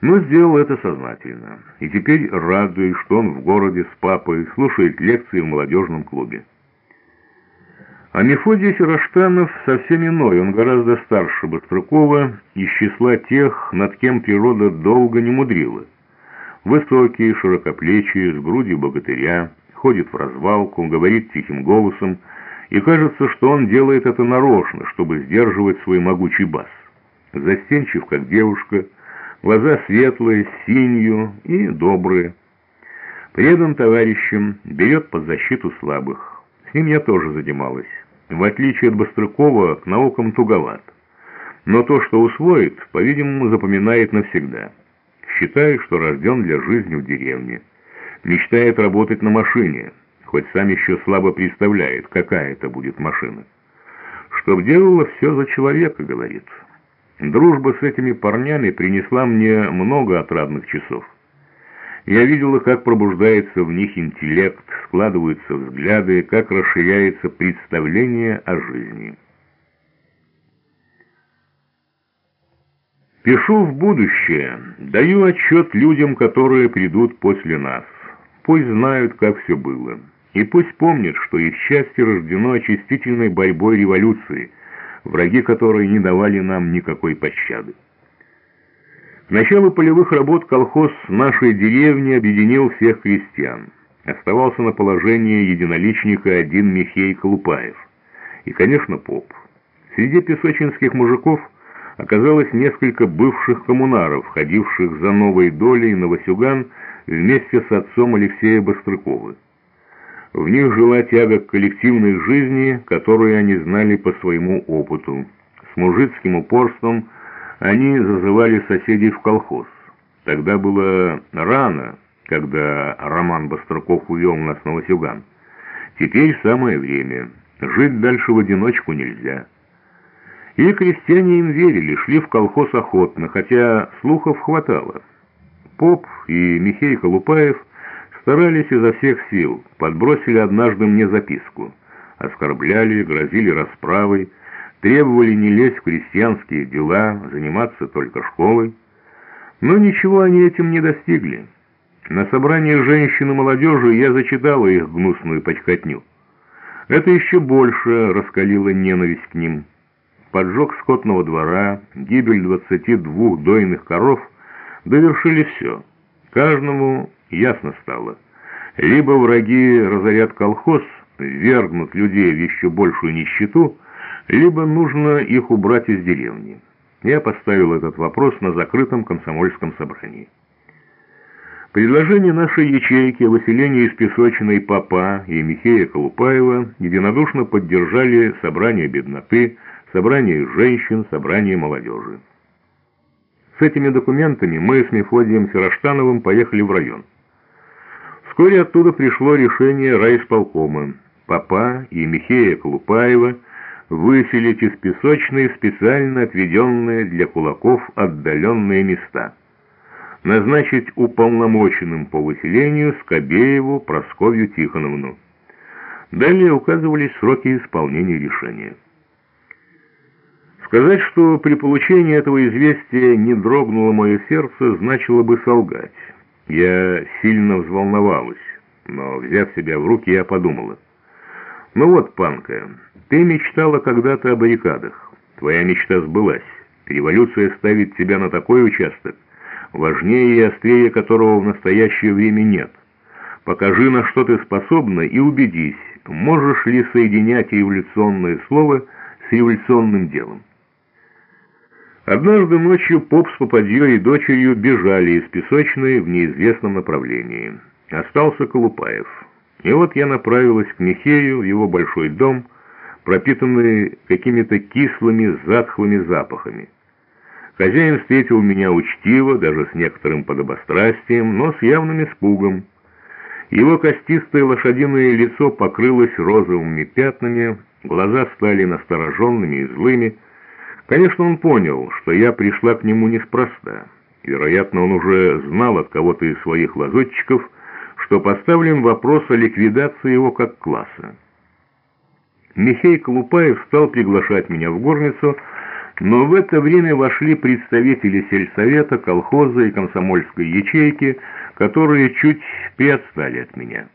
Но сделал это сознательно, и теперь радуюсь, что он в городе с папой слушает лекции в молодежном клубе. А Мефодий Сироштанов совсем иной, он гораздо старше Быстрыкова, из числа тех, над кем природа долго не мудрила. Высокий, широкоплечий, с грудью богатыря, ходит в развалку, говорит тихим голосом, и кажется, что он делает это нарочно, чтобы сдерживать свой могучий бас. Застенчив, как девушка, глаза светлые, синью и добрые. Предан товарищам, берет под защиту слабых. С ним я тоже занималась. В отличие от Быстрыкова, к наукам туговат. Но то, что усвоит, по-видимому, запоминает навсегда. Считает, что рожден для жизни в деревне. Мечтает работать на машине, хоть сам еще слабо представляет, какая это будет машина. Чтоб делала все за человека, говорит. Дружба с этими парнями принесла мне много отрадных часов. Я видела, как пробуждается в них интеллект, складываются взгляды, как расширяется представление о жизни. Пишу в будущее, даю отчет людям, которые придут после нас. Пусть знают, как все было. И пусть помнят, что их счастье рождено очистительной борьбой революции, враги которой не давали нам никакой пощады. К началу полевых работ колхоз нашей деревни объединил всех крестьян. Оставался на положении единоличника один Михей Колупаев. И, конечно, поп. Среди песочинских мужиков оказалось несколько бывших коммунаров, ходивших за новой долей на Васюган вместе с отцом Алексея Быстрыкова. В них жила тяга к коллективной жизни, которую они знали по своему опыту. С мужицким упорством – они зазывали соседей в колхоз. Тогда было рано, когда Роман Бостраков увел нас на Васюган. Теперь самое время. Жить дальше в одиночку нельзя. И крестьяне им верили, шли в колхоз охотно, хотя слухов хватало. Поп и Михей Колупаев старались изо всех сил, подбросили однажды мне записку. Оскорбляли, грозили расправой, требовали не лезть в крестьянские дела, заниматься только школой. Но ничего они этим не достигли. На собрании женщин и молодежи я зачитала их гнусную почкотню. Это еще больше раскалило ненависть к ним. Поджог скотного двора, гибель 22 дойных коров довершили все. Каждому ясно стало. Либо враги разорят колхоз, вергнут людей в еще большую нищету, либо нужно их убрать из деревни. Я поставил этот вопрос на закрытом комсомольском собрании. Предложение нашей ячейки о выселении из Песочиной Папа и Михея Колупаева единодушно поддержали собрание бедноты, собрание женщин, собрание молодежи. С этими документами мы с Мефодием Сироштановым поехали в район. Вскоре оттуда пришло решение райисполкома. Папа и Михея Колупаева – выселить из песочной специально отведенные для кулаков отдаленные места. Назначить уполномоченным по выселению Скобееву Просковью Тихоновну. Далее указывались сроки исполнения решения. Сказать, что при получении этого известия не дрогнуло мое сердце, значило бы солгать. Я сильно взволновалась, но, взяв себя в руки, я подумала. Ну вот, Панка, ты мечтала когда-то о баррикадах. Твоя мечта сбылась. Революция ставит тебя на такой участок, важнее и острее которого в настоящее время нет. Покажи, на что ты способна, и убедись, можешь ли соединять революционное слово с революционным делом. Однажды ночью поп с попадьей и дочерью бежали из песочной в неизвестном направлении. Остался Колупаев. И вот я направилась к Михею в его большой дом, пропитанные какими-то кислыми, затхлыми запахами. Хозяин встретил меня учтиво, даже с некоторым подобострастием, но с явным испугом. Его костистое лошадиное лицо покрылось розовыми пятнами, глаза стали настороженными и злыми. Конечно, он понял, что я пришла к нему неспроста. Вероятно, он уже знал от кого-то из своих лазутчиков, что поставлен вопрос о ликвидации его как класса. Михей Колупаев стал приглашать меня в горницу, Но в это время вошли представители сельсовета, колхоза и комсомольской ячейки, которые чуть приотстали от меня.